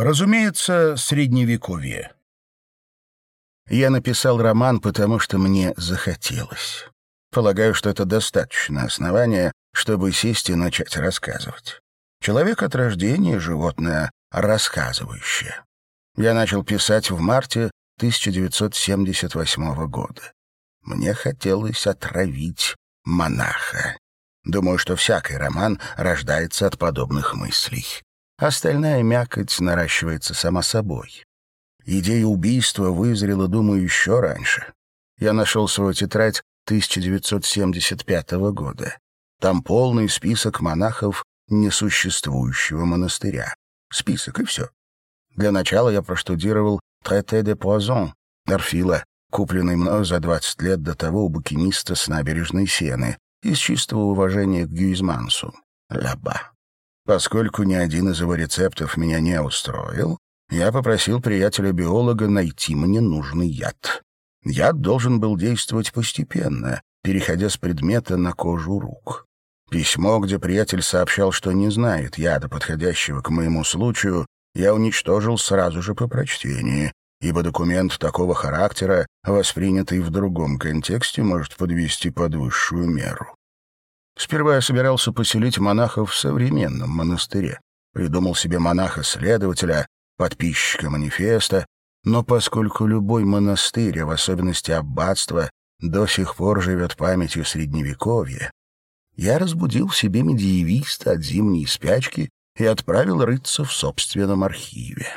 Разумеется, средневековье. Я написал роман, потому что мне захотелось. Полагаю, что это достаточно основания, чтобы сесть и начать рассказывать. Человек от рождения — животное рассказывающее. Я начал писать в марте 1978 года. Мне хотелось отравить монаха. Думаю, что всякий роман рождается от подобных мыслей. Остальная мякоть наращивается сама собой. Идея убийства вызрела, думаю, еще раньше. Я нашел свою тетрадь 1975 года. Там полный список монахов несуществующего монастыря. Список и все. Для начала я проштудировал «Traité de Poison» Орфила, купленный мною за 20 лет до того у букиниста с набережной Сены, из чистого уважения к Гюизмансу. Лаба. Поскольку ни один из его рецептов меня не устроил, я попросил приятеля-биолога найти мне нужный яд. Яд должен был действовать постепенно, переходя с предмета на кожу рук. Письмо, где приятель сообщал, что не знает яда, подходящего к моему случаю, я уничтожил сразу же по прочтении, ибо документ такого характера, воспринятый в другом контексте, может подвести под высшую меру. Сперва я собирался поселить монахов в современном монастыре. Придумал себе монаха-следователя, подписчика манифеста, но поскольку любой монастырь, а в особенности аббатство, до сих пор живет памятью Средневековья, я разбудил в себе медиевиста от зимней спячки и отправил рыться в собственном архиве.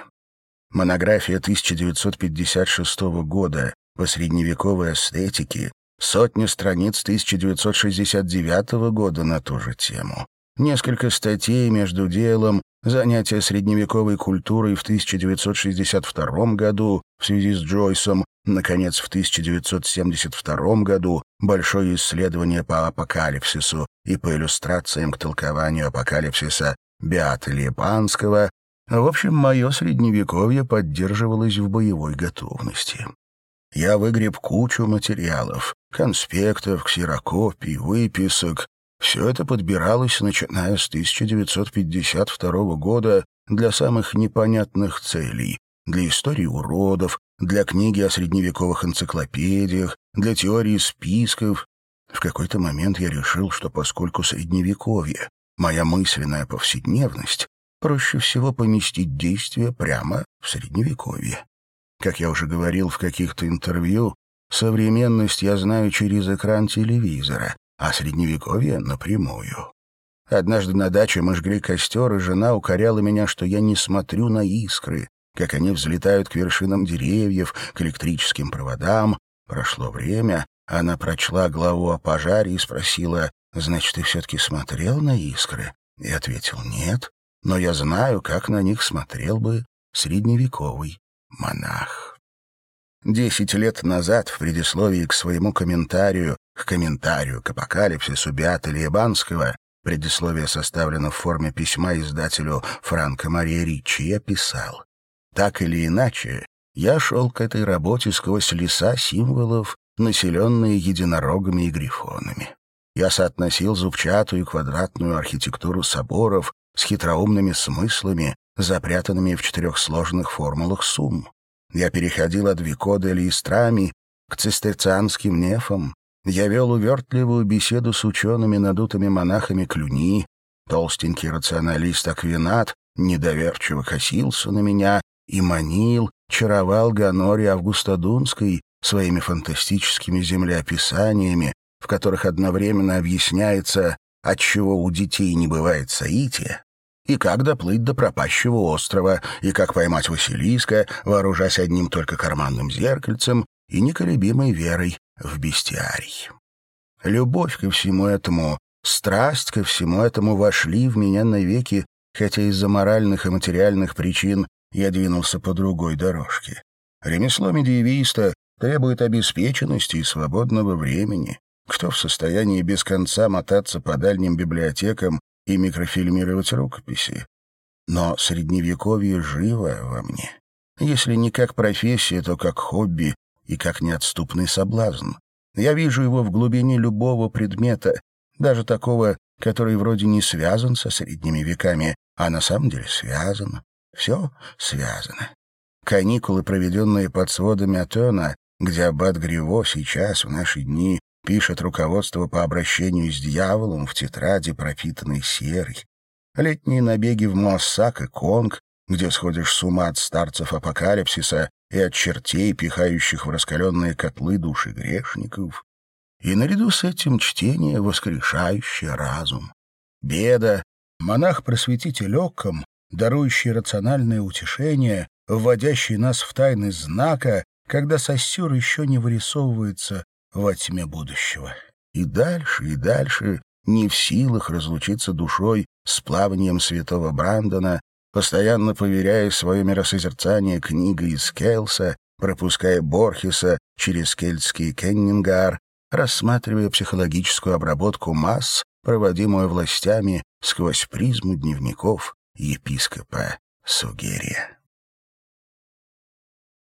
Монография 1956 года по средневековой эстетике сотни страниц 1969 года на ту же тему, несколько статей между делом, занятия средневековой культурой в 1962 году в связи с Джойсом, наконец, в 1972 году большое исследование по апокалипсису и по иллюстрациям к толкованию апокалипсиса Беата Липанского. В общем, мое средневековье поддерживалось в боевой готовности. Я выгреб кучу материалов, конспектов, ксерокопий, выписок. Все это подбиралось, начиная с 1952 года, для самых непонятных целей, для истории уродов, для книги о средневековых энциклопедиях, для теории списков. В какой-то момент я решил, что поскольку средневековье — моя мысленная повседневность, проще всего поместить действие прямо в средневековье. Как я уже говорил в каких-то интервью, современность я знаю через экран телевизора, а средневековье — напрямую. Однажды на даче мы жгли костер, и жена укоряла меня, что я не смотрю на искры, как они взлетают к вершинам деревьев, к электрическим проводам. Прошло время, она прочла главу о пожаре и спросила, «Значит, ты все-таки смотрел на искры?» И ответил, «Нет, но я знаю, как на них смотрел бы средневековый монах. Десять лет назад в предисловии к своему комментарию, к комментарию к апокалипсису Беата Лиебанского, предисловие составлено в форме письма издателю Франко Мария Ричи, я писал. Так или иначе, я шел к этой работе сквозь леса символов, населенные единорогами и грифонами. Я соотносил зубчатую и квадратную архитектуру соборов с хитроумными смыслами, запрятанными в четырех сложных формулах сумм. Я переходил от Викода Листрами к цистерцианским нефам. Я вел увертливую беседу с учеными надутыми монахами Клюни. Толстенький рационалист Аквинат недоверчиво косился на меня и манил, чаровал Ганори Августодунской своими фантастическими землеописаниями, в которых одновременно объясняется, отчего у детей не бывает соития, и как доплыть до пропащего острова, и как поймать Василиска, вооружаясь одним только карманным зеркальцем и неколебимой верой в бестиарий. Любовь ко всему этому, страсть ко всему этому вошли в меня навеки, хотя из-за моральных и материальных причин я двинулся по другой дорожке. Ремесло медиевиста требует обеспеченности и свободного времени. Кто в состоянии без конца мотаться по дальним библиотекам и микрофильмировать рукописи. Но средневековье живо во мне. Если не как профессия, то как хобби и как неотступный соблазн. Я вижу его в глубине любого предмета, даже такого, который вроде не связан со средними веками, а на самом деле связан. Все связано. Каникулы, проведенные под сводами Атона, где аббат Гриво сейчас, в наши дни, пишет руководство по обращению с дьяволом в тетради, пропитанной серой. Летние набеги в Муассак и Конг, где сходишь с ума от старцев апокалипсиса и от чертей, пихающих в раскаленные котлы души грешников. И наряду с этим чтение, воскрешающее разум. Беда, монах-просветитель оком, дарующий рациональное утешение, вводящий нас в тайны знака, когда сосюр еще не вырисовывается во тьме будущего. И дальше, и дальше, не в силах разлучиться душой с плаванием святого Брандона, постоянно поверяя свое миросозерцание книгой из Келса, пропуская Борхеса через кельтский Кеннингар, рассматривая психологическую обработку масс, проводимую властями сквозь призму дневников епископа Сугерия.